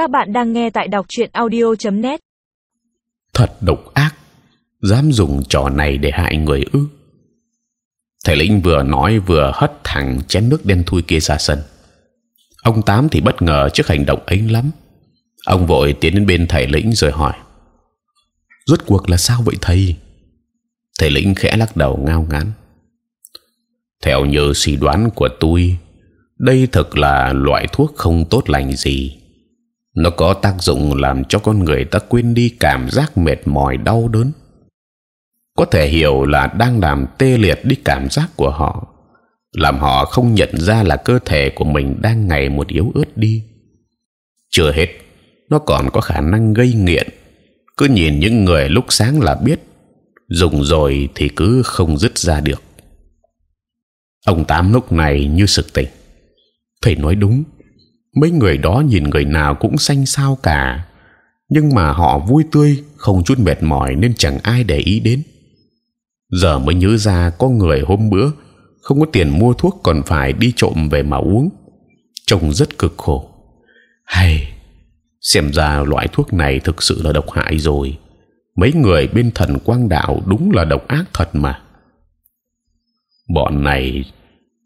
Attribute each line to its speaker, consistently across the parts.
Speaker 1: Các bạn đang nghe tại đọc truyện audio.net.
Speaker 2: Thật độc ác, dám dùng trò này để hại người ư? Thầy lĩnh vừa nói vừa hất thẳng chén nước đen thui kia ra sân. Ông tám thì bất ngờ trước hành động ấy lắm. Ông vội tiến đến bên thầy lĩnh rồi hỏi: rốt cuộc là sao vậy thầy? Thầy lĩnh khẽ lắc đầu ngao ngán. Theo như suy đoán của tôi, đây thực là loại thuốc không tốt lành gì. Nó có tác dụng làm cho con người ta quên đi cảm giác mệt mỏi đau đớn. Có thể hiểu là đang làm tê liệt đi cảm giác của họ, làm họ không nhận ra là cơ thể của mình đang ngày một yếu ớt đi. Chưa hết, nó còn có khả năng gây nghiện. Cứ nhìn những người lúc sáng là biết, dùng rồi thì cứ không dứt ra được. Ông tám lúc này như sực tỉnh thầy nói đúng mấy người đó nhìn người nào cũng xanh xao cả. Nhưng mà họ vui tươi, không chút mệt mỏi nên chẳng ai để ý đến. Giờ mới nhớ ra có người hôm bữa không có tiền mua thuốc còn phải đi trộm về mà uống. Trông rất cực khổ. Hay, xem ra loại thuốc này thực sự là độc hại rồi. Mấy người bên thần quang đạo đúng là độc ác thật mà. Bọn này,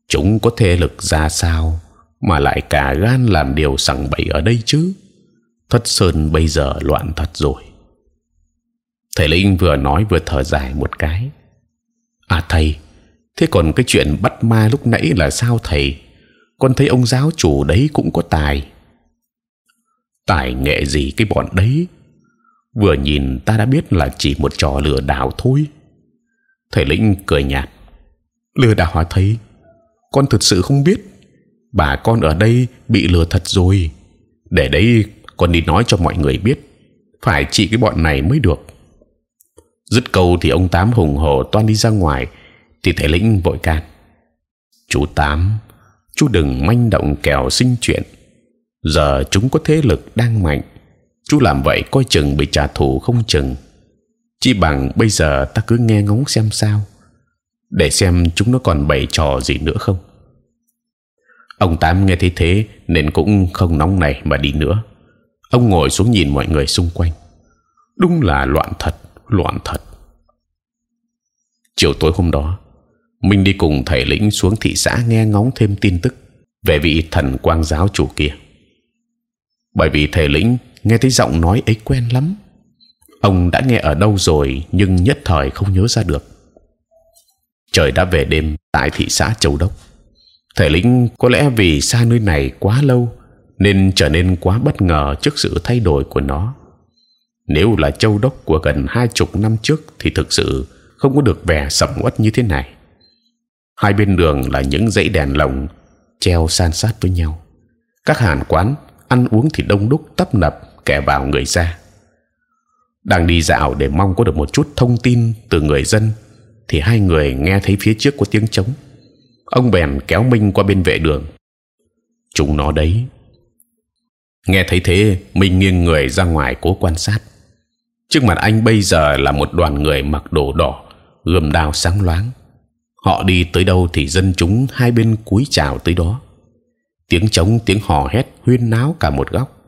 Speaker 2: chúng có thế lực ra sao? Mà lại cả gan làm điều sằng bậy ở đây chứ? Thất sơn bây giờ loạn thật rồi. Thầy linh vừa nói vừa thở dài một cái. À thầy, thế còn cái chuyện bắt ma lúc nãy là sao thầy? Con thấy ông giáo chủ đấy cũng có tài. Tài nghệ gì cái bọn đấy? Vừa nhìn ta đã biết là chỉ một trò lừa đảo thôi. Thầy lĩnh cười nhạt. Lừa đảo hả thầy? Con thật sự không biết bà con ở đây bị lừa thật rồi. Để đấy, con đi nói cho mọi người biết. Phải trị cái bọn này mới được. Dứt câu thì ông tám hùng hổ toan đi ra ngoài. Thì thầy lĩnh vội can. Chú tám, chú đừng manh động kẻo sinh chuyện. Giờ chúng có thế lực đang mạnh. Chú làm vậy coi chừng bị trả thù không chừng. Chỉ bằng bây giờ ta cứ nghe ngóng xem sao. Để xem chúng nó còn bày trò gì nữa không ông tám nghe thấy thế nên cũng không nóng này mà đi nữa. Ông ngồi xuống nhìn mọi người xung quanh. Đúng là loạn thật loạn thật. Chiều tối hôm đó mình đi cùng thầy lĩnh xuống thị xã nghe ngóng thêm tin tức về vị thần quang giáo chủ kia. Bởi vì thầy lĩnh nghe thấy giọng nói ấy quen lắm, ông đã nghe ở đâu rồi nhưng nhất thời không nhớ ra được. Trời đã về đêm tại thị xã châu đốc thể lĩnh có lẽ vì xa nơi này quá lâu, nên trở nên quá bất ngờ trước sự thay đổi của nó. Nếu là châu đốc của gần hai chục năm trước thì thực sự không có được vẻ sầm uất như thế này. Hai bên đường là những dãy đèn lồng, treo san sát với nhau. Các hàng quán ăn uống thì đông đúc, tấp nập, kẻ vào người ra. Đang đi dạo để mong có được một chút thông tin từ người dân, thì hai người nghe thấy phía trước có tiếng trống ông bèn kéo minh qua bên vệ đường. Chúng nó đấy. Nghe thấy thế, minh nghiêng người ra ngoài cố quan sát. Trước mặt anh bây giờ là một đoàn người mặc đồ đỏ, gươm đao sáng loáng. Họ đi tới đâu thì dân chúng hai bên cúi chào tới đó. Tiếng trống, tiếng hò hét huyên náo cả một góc.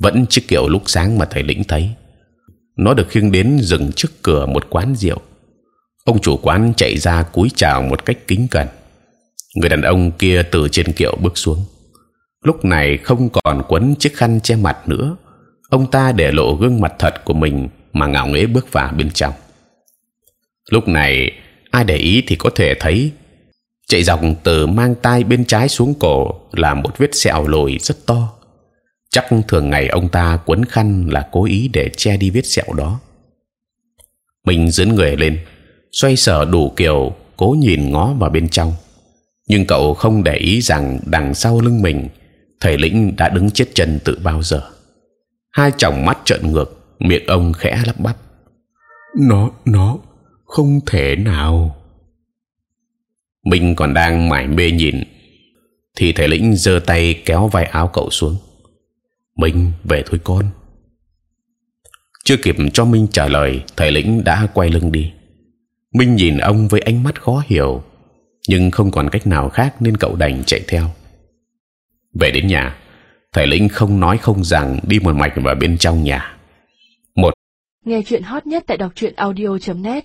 Speaker 2: Vẫn chiếc kiệu lúc sáng mà thầy lĩnh thấy. Nó được khiêng đến dừng trước cửa một quán rượu ông chủ quán chạy ra cúi chào một cách kính cẩn. Người đàn ông kia từ trên kiệu bước xuống. Lúc này không còn quấn chiếc khăn che mặt nữa. Ông ta để lộ gương mặt thật của mình mà ngạo nghễ bước vào bên trong. Lúc này, ai để ý thì có thể thấy, chạy dọc từ mang tai bên trái xuống cổ là một vết sẹo lồi rất to. Chắc thường ngày ông ta quấn khăn là cố ý để che đi vết sẹo đó. Mình dẫn người lên xoay sở đủ kiểu cố nhìn ngó vào bên trong. Nhưng cậu không để ý rằng đằng sau lưng mình thầy lĩnh đã đứng chết chân từ bao giờ. Hai tròng mắt trợn ngược miệng ông khẽ lắp bắp. Nó nó không thể nào. Mình còn đang mải mê nhìn thì thầy lĩnh giơ tay kéo vai áo cậu xuống. Mình về thôi con. Chưa kịp cho minh trả lời thầy lĩnh đã quay lưng đi minh nhìn ông với ánh mắt khó hiểu, nhưng không còn cách nào khác nên cậu đành chạy theo. Về đến nhà, thầy lĩnh không nói không rằng đi một mạch vào bên trong nhà. Một
Speaker 3: Nghe chuyện hot nhất tại đọc truyện audio.net